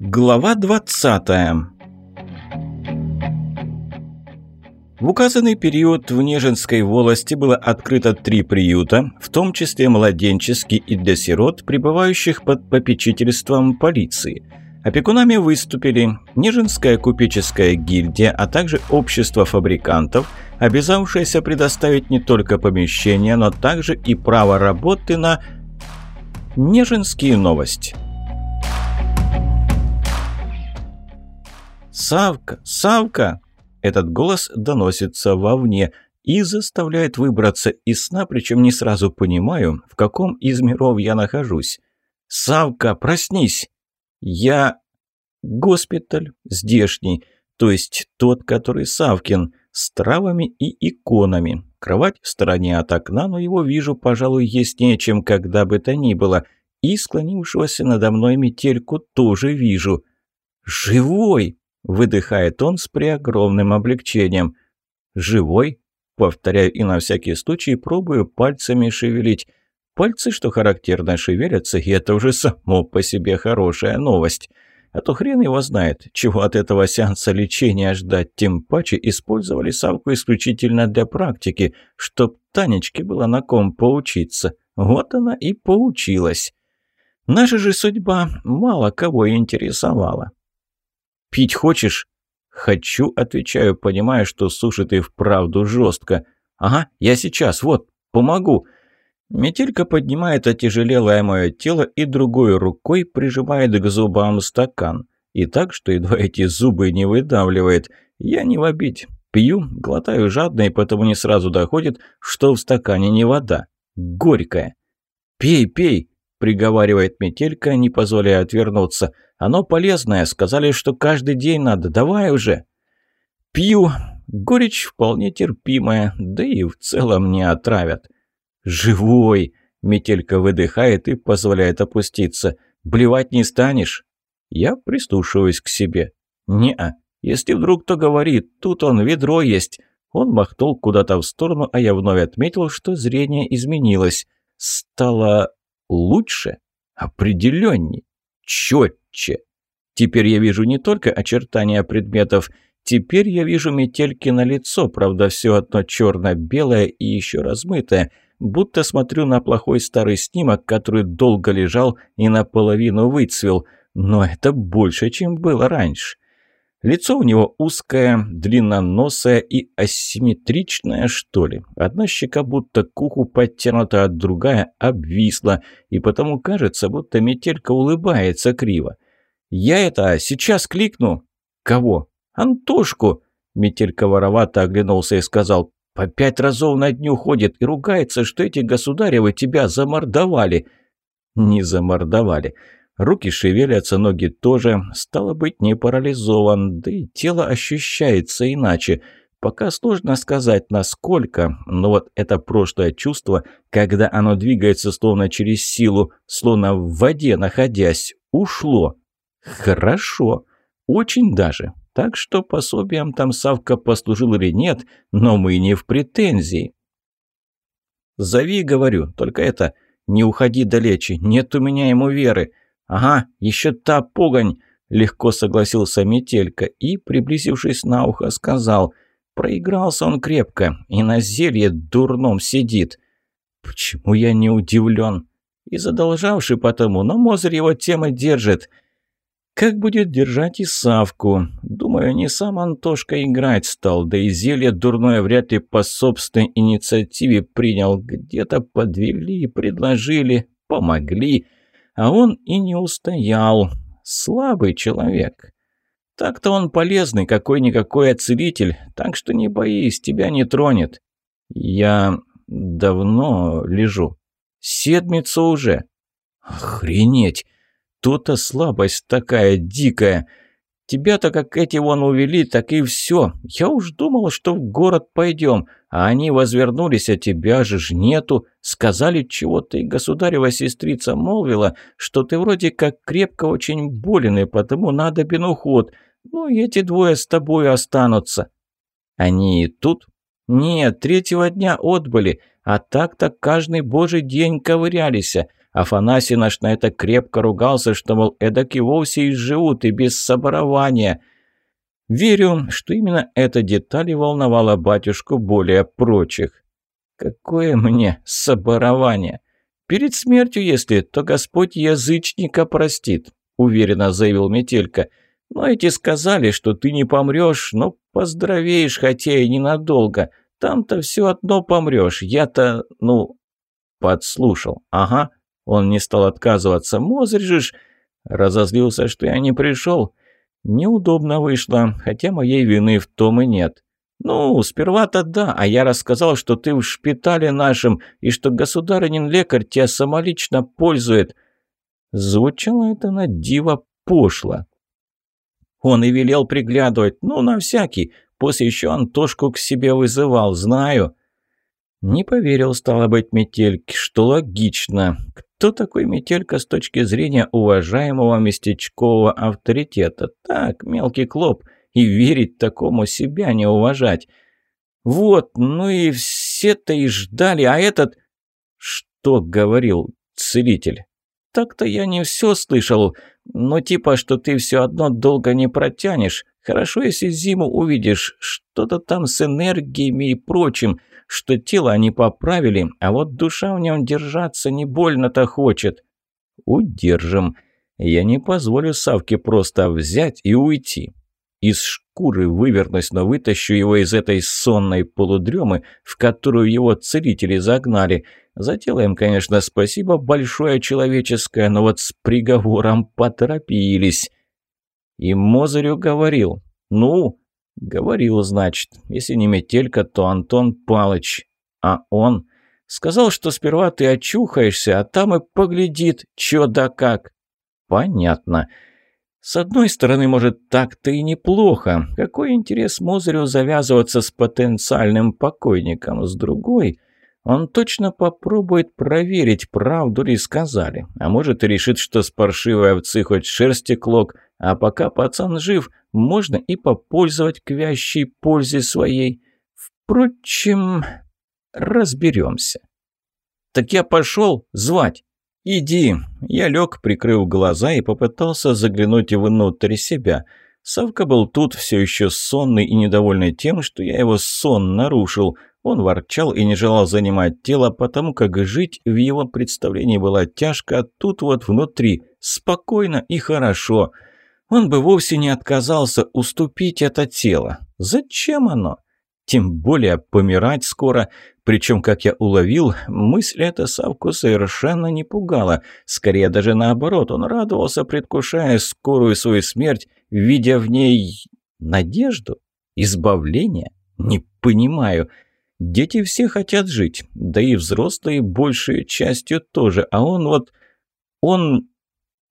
Глава 20 В указанный период в Нежинской волости было открыто три приюта, в том числе младенческий и для сирот, пребывающих под попечительством полиции. Опекунами выступили Нежинская купеческая гильдия, а также общество фабрикантов, обязавшееся предоставить не только помещение, но также и право работы на Нежинские новости. «Савка! Савка!» Этот голос доносится вовне и заставляет выбраться из сна, причем не сразу понимаю, в каком из миров я нахожусь. «Савка, проснись!» «Я...» «Госпиталь здешний, то есть тот, который Савкин, с травами и иконами. Кровать в стороне от окна, но его вижу, пожалуй, яснее, чем когда бы то ни было. И склонившегося надо мной метельку тоже вижу. «Живой!» Выдыхает он с преогромным облегчением. «Живой?» Повторяю и на всякий случай пробую пальцами шевелить. Пальцы, что характерно, шевелятся, и это уже само по себе хорошая новость. А то хрен его знает, чего от этого сеанса лечения ждать, тем паче использовали Савку исключительно для практики, чтоб Танечке было на ком поучиться. Вот она и поучилась. Наша же судьба мало кого интересовала. «Пить хочешь?» «Хочу», — отвечаю, понимая, что сушит и вправду жестко. «Ага, я сейчас, вот, помогу». Метелька поднимает отяжелелое мое тело и другой рукой прижимает к зубам стакан. И так, что едва эти зубы не выдавливает. Я не в обиде. Пью, глотаю жадно, и потому не сразу доходит, что в стакане не вода. Горькая. «Пей, пей!» – приговаривает метелька, не позволяя отвернуться – оно полезное, сказали, что каждый день надо. Давай уже!» «Пью. Горечь вполне терпимая, да и в целом не отравят». «Живой!» – метелька выдыхает и позволяет опуститься. «Блевать не станешь?» Я прислушиваюсь к себе. «Не-а. Если вдруг кто говорит, тут он, ведро есть». Он махнул куда-то в сторону, а я вновь отметил, что зрение изменилось. Стало лучше, определенней, четче. Теперь я вижу не только очертания предметов, теперь я вижу метельки на лицо, правда, все одно черно-белое и еще размытое, будто смотрю на плохой старый снимок, который долго лежал и наполовину выцвел, но это больше, чем было раньше. Лицо у него узкое, длинноносое и асимметричное, что ли. Одна щека будто к уху подтянута, а другая обвисла, и потому кажется, будто метелька улыбается криво. «Я это сейчас кликну». «Кого?» «Антошку!» Метелька воровато оглянулся и сказал. «По пять разов на дню ходит и ругается, что эти государевы тебя замордовали». «Не замордовали». Руки шевелятся, ноги тоже. Стало быть, не парализован, да и тело ощущается иначе. Пока сложно сказать, насколько, но вот это прошлое чувство, когда оно двигается словно через силу, словно в воде находясь, ушло. Хорошо. Очень даже. Так что пособием там Савка послужил или нет, но мы не в претензии. «Зови, — говорю, — только это, не уходи далече, нет у меня ему веры. Ага, еще та погонь!» — легко согласился Метелька и, приблизившись на ухо, сказал. «Проигрался он крепко и на зелье дурном сидит». «Почему я не удивлен?» «И задолжавший потому, но Мозырь его темы держит». Как будет держать и Савку? Думаю, не сам Антошка играть стал, да и зелье дурное вряд ли по собственной инициативе принял. Где-то подвели, предложили, помогли, а он и не устоял. Слабый человек. Так-то он полезный, какой-никакой оцелитель, так что не боись, тебя не тронет. Я давно лежу. Седмицу уже. Охренеть! То-то слабость такая дикая. Тебя-то как эти вон увели, так и все. Я уж думал, что в город пойдем, а они возвернулись, а тебя же ж нету. Сказали чего-то, и государева сестрица молвила, что ты вроде как крепко очень болен, и потому надобен уход. Ну, и эти двое с тобой останутся. Они тут? Нет, третьего дня отбыли, а так-то каждый божий день ковырялись. Афанасий наш на это крепко ругался, что, мол, эдак и вовсе и живут, и без соборования. Верю, что именно эта деталь волновала батюшку более прочих. Какое мне соборование? Перед смертью, если, то Господь язычника простит, уверенно заявил Метелька. Но эти сказали, что ты не помрешь, но поздравеешь, хотя и ненадолго. Там-то все одно помрешь. Я-то, ну, подслушал. Ага, он не стал отказываться. Мозрежешь. Разозлился, что я не пришел. Неудобно вышло, хотя моей вины в том и нет. «Ну, сперва-то да, а я рассказал, что ты в шпитале нашем и что государынин лекарь тебя самолично пользует». Звучало это на диво пошло. Он и велел приглядывать, ну, на всякий. После еще Антошку к себе вызывал, знаю. Не поверил, стало быть, Метельке, что логично. Кто такой Метелька с точки зрения уважаемого местечкового авторитета? Так, мелкий клоп, и верить такому себя не уважать. Вот, ну и все-то и ждали, а этот... Что говорил целитель? Так-то я не все слышал, но типа, что ты все одно долго не протянешь. Хорошо, если зиму увидишь, что-то там с энергиями и прочим, что тело они поправили, а вот душа в нем держаться не больно-то хочет. Удержим. Я не позволю Савке просто взять и уйти. Из шкуры вывернусь, но вытащу его из этой сонной полудремы, в которую его целители загнали. За тело конечно, спасибо большое человеческое, но вот с приговором поторопились. И Мозырю говорил. «Ну, Говорил, значит, если не Метелька, то Антон Палыч. А он сказал, что сперва ты очухаешься, а там и поглядит, чё да как. Понятно. С одной стороны, может, так-то и неплохо. Какой интерес Мозырю завязываться с потенциальным покойником? С другой, он точно попробует проверить, правду ли сказали. А может, и решит, что с паршивой овцы хоть шерсти клок, а пока пацан жив, можно и попользовать к вящей пользе своей. Впрочем, разберемся. «Так я пошел звать». «Иди». Я лег, прикрыв глаза и попытался заглянуть внутрь себя. Савка был тут все еще сонный и недовольный тем, что я его сон нарушил. Он ворчал и не желал занимать тело, потому как жить в его представлении было тяжко, а тут вот внутри спокойно и хорошо – он бы вовсе не отказался уступить это тело. Зачем оно? Тем более помирать скоро. Причем, как я уловил, мысль эта Савку совершенно не пугала. Скорее даже наоборот, он радовался, предвкушая скорую свою смерть, видя в ней надежду, избавление. Не понимаю. Дети все хотят жить, да и взрослые большей частью тоже, а он вот... Он...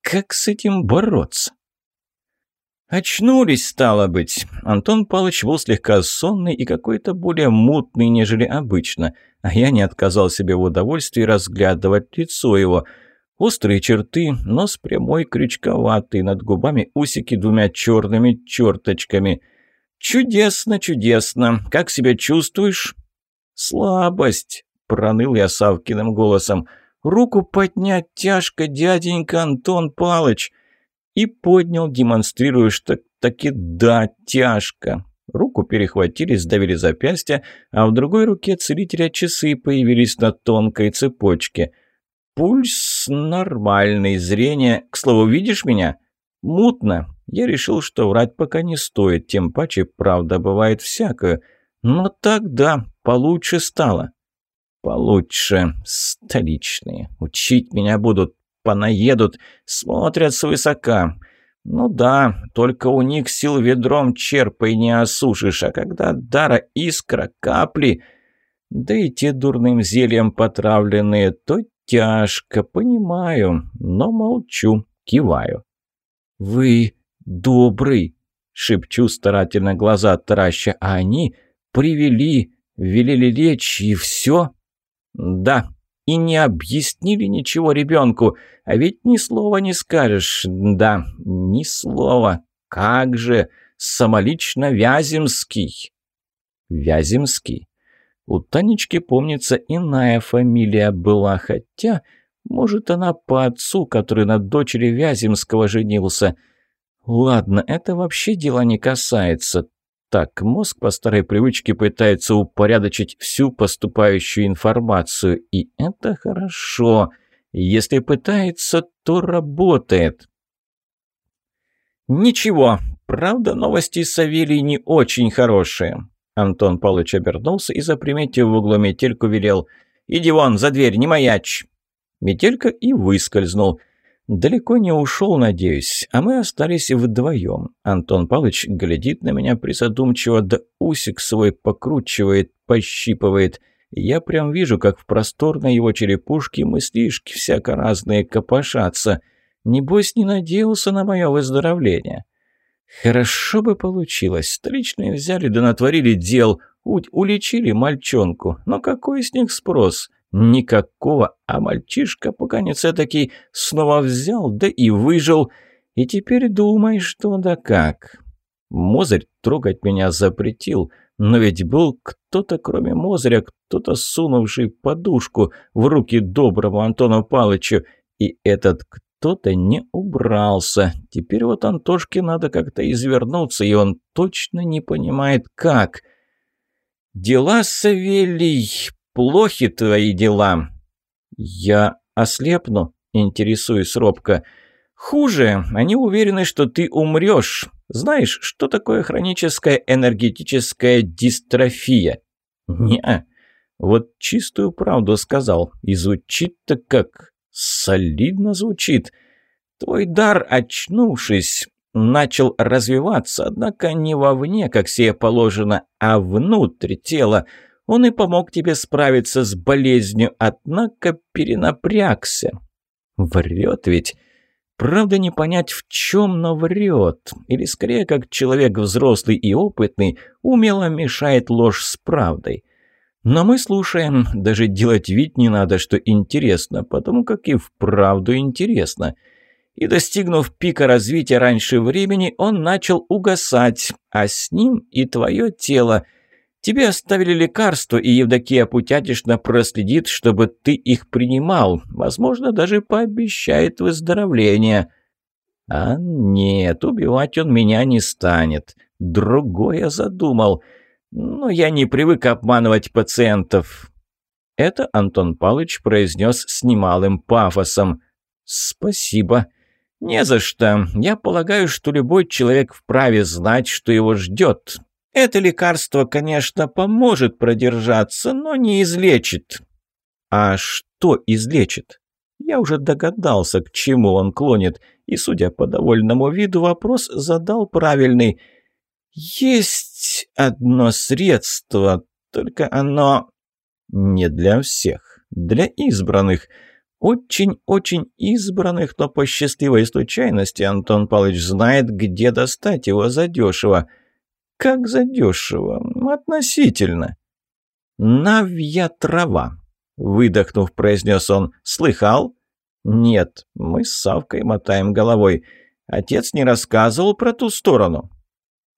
Как с этим бороться? «Очнулись, стало быть!» Антон Палыч был слегка сонный и какой-то более мутный, нежели обычно, а я не отказал себе в удовольствии разглядывать лицо его. Острые черты, нос прямой, крючковатый, над губами усики двумя черными черточками. «Чудесно, чудесно! Как себя чувствуешь?» «Слабость!» — проныл я Савкиным голосом. «Руку поднять тяжко, дяденька Антон Палыч!» и поднял, демонстрируя, что таки да, тяжко. Руку перехватили, сдавили запястье, а в другой руке целителя часы появились на тонкой цепочке. Пульс нормальный, зрение... К слову, видишь меня? Мутно. Я решил, что врать пока не стоит, тем паче правда бывает всякое. Но тогда получше стало. Получше. Столичные. Учить меня будут понаедут, смотрят свысока. Ну да, только у них сил ведром черпай не осушишь, а когда дара искра, капли, да и те дурным зельем потравленные, то тяжко, понимаю, но молчу, киваю. «Вы добрый!» — шепчу старательно глаза тараща, а они привели, велели лечь и все. «Да», и не объяснили ничего ребенку. А ведь ни слова не скажешь. Да, ни слова. Как же? Самолично Вяземский. Вяземский. У Танечки, помнится, иная фамилия была, хотя Может, она по отцу, который на дочери Вяземского женился. Ладно, это вообще дела не касается. Так, мозг по старой привычке пытается упорядочить всю поступающую информацию. И это хорошо. Если пытается, то работает. Ничего. Правда, новости Савелий не очень хорошие. Антон Павлович обернулся и, заприметив в углу метельку, велел «Иди вон, за дверь, не маячь!» Метелька и выскользнул. Далеко не ушел, надеюсь, а мы остались вдвоем. Антон Павлович глядит на меня присадумчиво, да усик свой покручивает, пощипывает. Я прям вижу, как в просторной его черепушке мыслишки всяко разные копошатся. Небось, не надеялся на мое выздоровление. Хорошо бы получилось. Столичные взяли да натворили дел, уличили мальчонку. Но какой с них спрос? Никакого, а мальчишка поганец таки снова взял, да и выжил. И теперь думай, что да как. Мозырь трогать меня запретил, но ведь был кто-то, кроме Мозыря, кто-то сунувший подушку в руки доброму Антону Палычу, и этот кто-то не убрался. Теперь вот Антошке надо как-то извернуться, и он точно не понимает, как. «Дела, Савелий, плохи твои дела». «Я ослепну?» – интересуюсь робко. «Хуже. Они уверены, что ты умрешь. Знаешь, что такое хроническая энергетическая дистрофия?» «Не-а. Вот чистую правду сказал. И звучит-то как Солидно звучит. Твой дар, очнувшись, начал развиваться, однако не вовне, как себе положено, а внутрь тела. Он и помог тебе справиться с болезнью, однако перенапрягся. Врет ведь. Правда, не понять в чем, но врет. Или скорее, как человек взрослый и опытный, умело мешает ложь с правдой. Но мы слушаем, даже делать вид не надо, что интересно, потому как и вправду интересно. И достигнув пика развития раньше времени, он начал угасать, а с ним и твое тело. Тебе оставили лекарства, и Евдокия Путятишна проследит, чтобы ты их принимал, возможно, даже пообещает выздоровление. А нет, убивать он меня не станет. Другое задумал — но я не привык обманывать пациентов. Это Антон Палыч произнес с немалым пафосом. «Спасибо». «Не за что. Я полагаю, что любой человек вправе знать, что его ждет. Это лекарство, конечно, поможет продержаться, но не излечит». «А что излечит?» Я уже догадался, к чему он клонит, и, судя по довольному виду, вопрос задал правильный – есть одно средство, только оно не для всех, для избранных. Очень-очень избранных, но по счастливой случайности Антон Павлович знает, где достать его задешево. Как задешево? Относительно. «Навья трава», — выдохнув, произнес он. «Слыхал?» «Нет, мы с Савкой мотаем головой. Отец не рассказывал про ту сторону».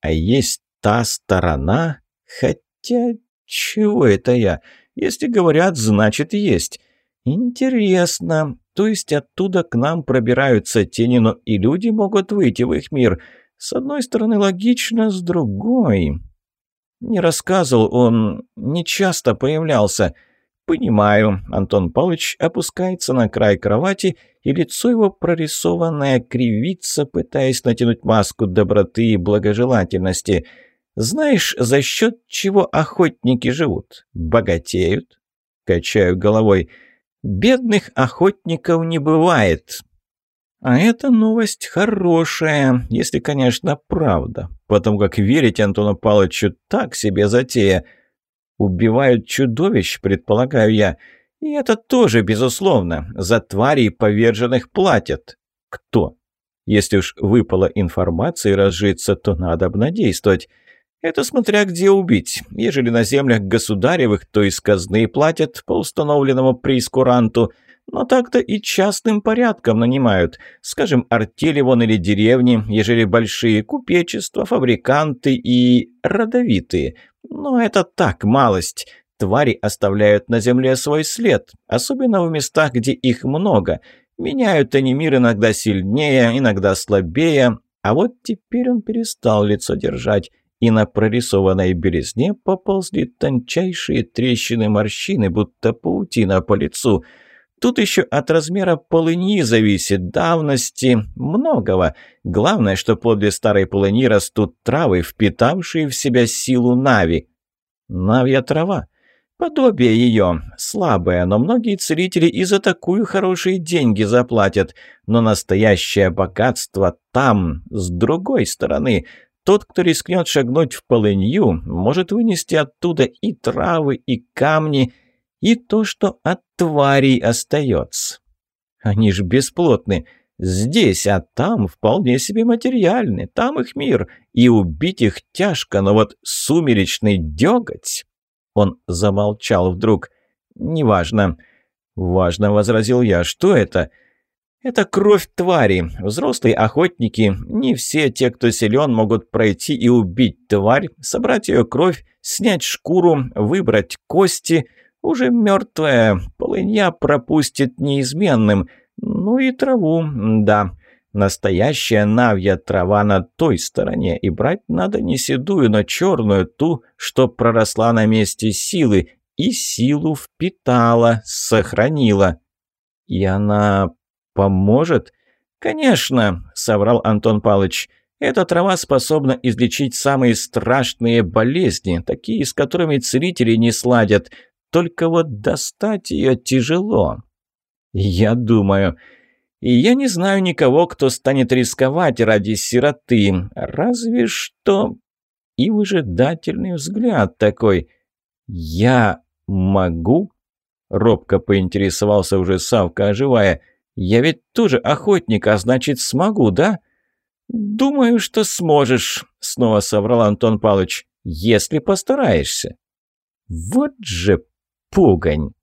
А есть та сторона? Хотя, чего это я? Если говорят, значит есть. Интересно. То есть оттуда к нам пробираются тени, но и люди могут выйти в их мир. С одной стороны логично, с другой... Не рассказывал он, не часто появлялся. «Понимаю». Антон Павлович опускается на край кровати, и лицо его прорисованное кривится, пытаясь натянуть маску доброты и благожелательности. «Знаешь, за счет чего охотники живут? Богатеют?» Качаю головой. «Бедных охотников не бывает». А эта новость хорошая, если, конечно, правда. Потому как верить Антону Павловичу так себе затея – Убивают чудовищ, предполагаю я. И это тоже, безусловно. За тварей поверженных платят. Кто? Если уж выпала информация и разжиться, то надо обнадействовать. Это смотря где убить. Ежели на землях государевых, то из казны платят по установленному прейскуранту. Но так-то и частным порядком нанимают. Скажем, артели вон или деревни, ежели большие купечества, фабриканты и родовитые. Но это так, малость. Твари оставляют на земле свой след, особенно в местах, где их много. Меняют они мир иногда сильнее, иногда слабее, а вот теперь он перестал лицо держать, и на прорисованной березне поползли тончайшие трещины морщины, будто паутина по лицу. Тут еще от размера полыни зависит, давности, многого. Главное, что подле старой полыни растут травы, впитавшие в себя силу Нави. Навья трава. Подобие ее. Слабое, но многие целители и за такую хорошие деньги заплатят. Но настоящее богатство там, с другой стороны. Тот, кто рискнет шагнуть в полынью, может вынести оттуда и травы, и камни, и то, что от тварей остается. Они ж бесплотны. Здесь, а там вполне себе материальны. Там их мир, и убить их тяжко, но вот сумеречный деготь... Он замолчал вдруг. «Неважно». «Важно», — возразил я. «Что это?» «Это кровь твари. Взрослые охотники, не все те, кто силен, могут пройти и убить тварь, собрать ее кровь, снять шкуру, выбрать кости. Уже мертвая полынья пропустит неизменным. Ну и траву, да». Настоящая навья трава на той стороне, и брать надо не седую, но черную, ту, что проросла на месте силы, и силу впитала, сохранила. И она поможет? Конечно, соврал Антон Палыч. Эта трава способна излечить самые страшные болезни, такие, с которыми целители не сладят. Только вот достать ее тяжело. Я думаю... И я не знаю никого, кто станет рисковать ради сироты. Разве что... И выжидательный взгляд такой. «Я могу?» Робко поинтересовался уже Савка, оживая. «Я ведь тоже охотник, а значит, смогу, да?» «Думаю, что сможешь», — снова соврал Антон Павлович, — «если постараешься». «Вот же пугань!»